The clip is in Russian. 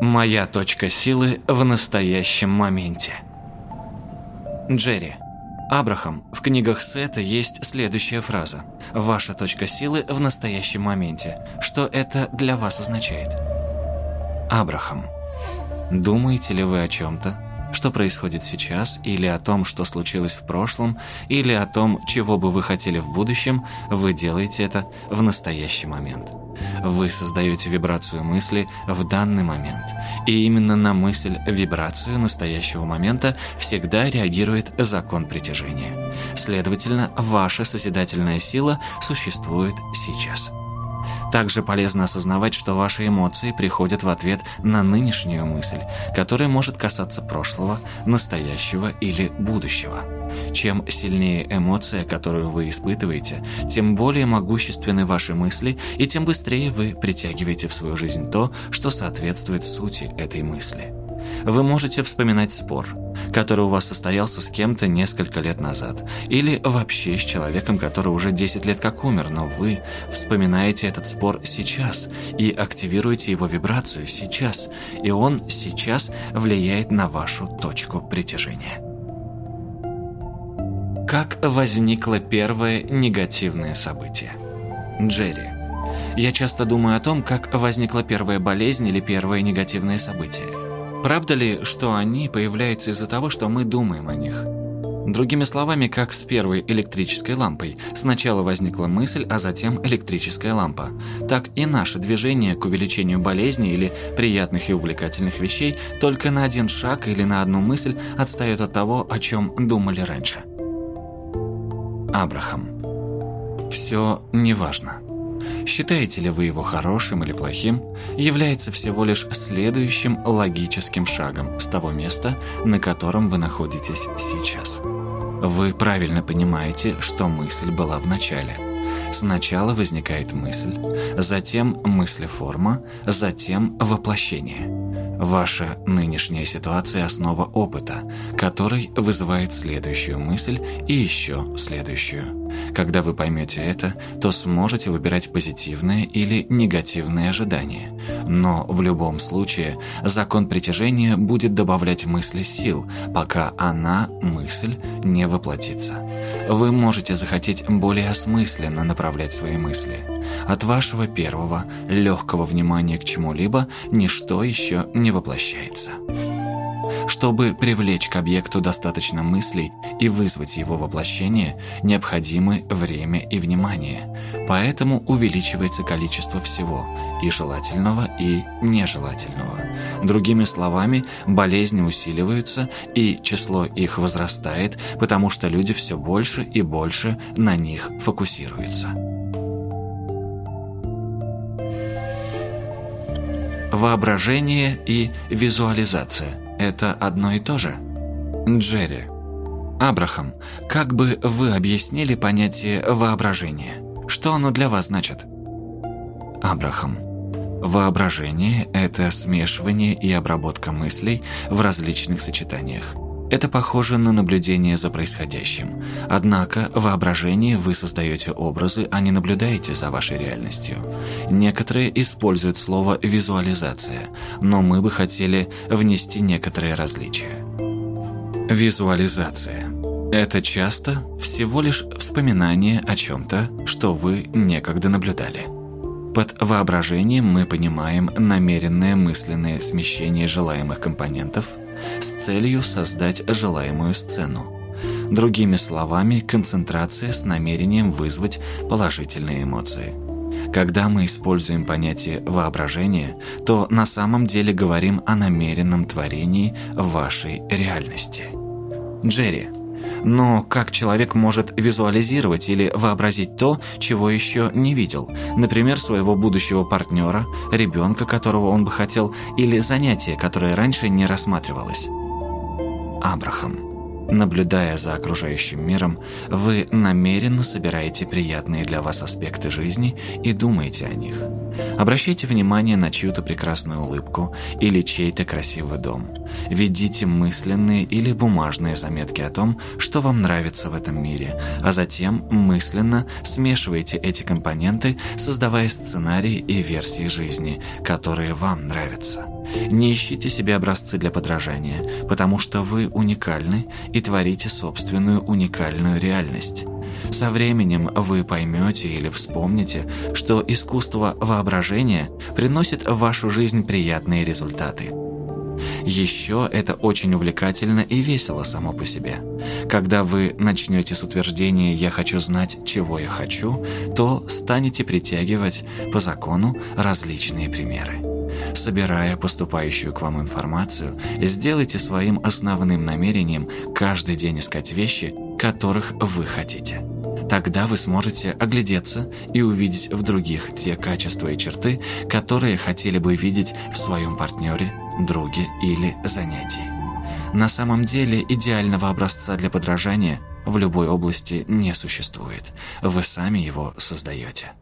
Моя точка силы в настоящем моменте. Джерри. Абрахам, в книгах Сета есть следующая фраза. Ваша точка силы в настоящем моменте. Что это для вас означает? Абрахам. Думаете ли вы о чем-то, что происходит сейчас, или о том, что случилось в прошлом, или о том, чего бы вы хотели в будущем, вы делаете это в настоящий момент. Вы создаете вибрацию мысли в данный момент. И именно на мысль, вибрацию настоящего момента всегда реагирует закон притяжения. Следовательно, ваша созидательная сила существует сейчас. Также полезно осознавать, что ваши эмоции приходят в ответ на нынешнюю мысль, которая может касаться прошлого, настоящего или будущего. Чем сильнее эмоция, которую вы испытываете, тем более могущественны ваши мысли, и тем быстрее вы притягиваете в свою жизнь то, что соответствует сути этой мысли. Вы можете вспоминать спор, который у вас состоялся с кем-то несколько лет назад, или вообще с человеком, который уже 10 лет как умер, но вы вспоминаете этот спор сейчас и активируете его вибрацию сейчас, и он сейчас влияет на вашу точку притяжения. Как возникло первое негативное событие? Джерри. Я часто думаю о том, как возникла первая болезнь или первое негативное событие. Правда ли, что они появляются из-за того, что мы думаем о них? Другими словами, как с первой электрической лампой. Сначала возникла мысль, а затем электрическая лампа. Так и наше движение к увеличению болезни или приятных и увлекательных вещей только на один шаг или на одну мысль отстает от того, о чем думали раньше. Абрахам. Все неважно. Считаете ли вы его хорошим или плохим, является всего лишь следующим логическим шагом с того места, на котором вы находитесь сейчас. Вы правильно понимаете, что мысль была в начале. Сначала возникает мысль, затем мыслеформа, затем воплощение. Ваша нынешняя ситуация – основа опыта, который вызывает следующую мысль и еще следующую. Когда вы поймете это, то сможете выбирать позитивные или негативные ожидания. Но в любом случае закон притяжения будет добавлять мысли сил, пока она, мысль, не воплотится. Вы можете захотеть более осмысленно направлять свои мысли. От вашего первого, легкого внимания к чему-либо ничто еще не воплощается. Чтобы привлечь к объекту достаточно мыслей и вызвать его воплощение, необходимы время и внимание. Поэтому увеличивается количество всего, и желательного, и нежелательного. Другими словами, болезни усиливаются, и число их возрастает, потому что люди все больше и больше на них фокусируются. Воображение и визуализация – это одно и то же? Джерри. Абрахам, как бы вы объяснили понятие воображения? Что оно для вас значит? Абрахам. Воображение – это смешивание и обработка мыслей в различных сочетаниях. Это похоже на наблюдение за происходящим. Однако в воображении вы создаете образы, а не наблюдаете за вашей реальностью. Некоторые используют слово «визуализация», но мы бы хотели внести некоторые различия. Визуализация. Это часто всего лишь вспоминание о чем-то, что вы некогда наблюдали. Под воображением мы понимаем намеренное мысленное смещение желаемых компонентов – с целью создать желаемую сцену. Другими словами, концентрация с намерением вызвать положительные эмоции. Когда мы используем понятие «воображение», то на самом деле говорим о намеренном творении вашей реальности. Джерри – но как человек может визуализировать или вообразить то, чего еще не видел? Например, своего будущего партнера, ребенка, которого он бы хотел, или занятие, которое раньше не рассматривалось? Абрахам. Наблюдая за окружающим миром, вы намеренно собираете приятные для вас аспекты жизни и думаете о них. Обращайте внимание на чью-то прекрасную улыбку или чей-то красивый дом. Ведите мысленные или бумажные заметки о том, что вам нравится в этом мире, а затем мысленно смешивайте эти компоненты, создавая сценарии и версии жизни, которые вам нравятся. Не ищите себе образцы для подражания, потому что вы уникальны и творите собственную уникальную реальность. Со временем вы поймете или вспомните, что искусство воображения приносит в вашу жизнь приятные результаты. Еще это очень увлекательно и весело само по себе. Когда вы начнете с утверждения «я хочу знать, чего я хочу», то станете притягивать по закону различные примеры. Собирая поступающую к вам информацию, сделайте своим основным намерением каждый день искать вещи, которых вы хотите. Тогда вы сможете оглядеться и увидеть в других те качества и черты, которые хотели бы видеть в своем партнере, друге или занятии. На самом деле идеального образца для подражания в любой области не существует. Вы сами его создаете.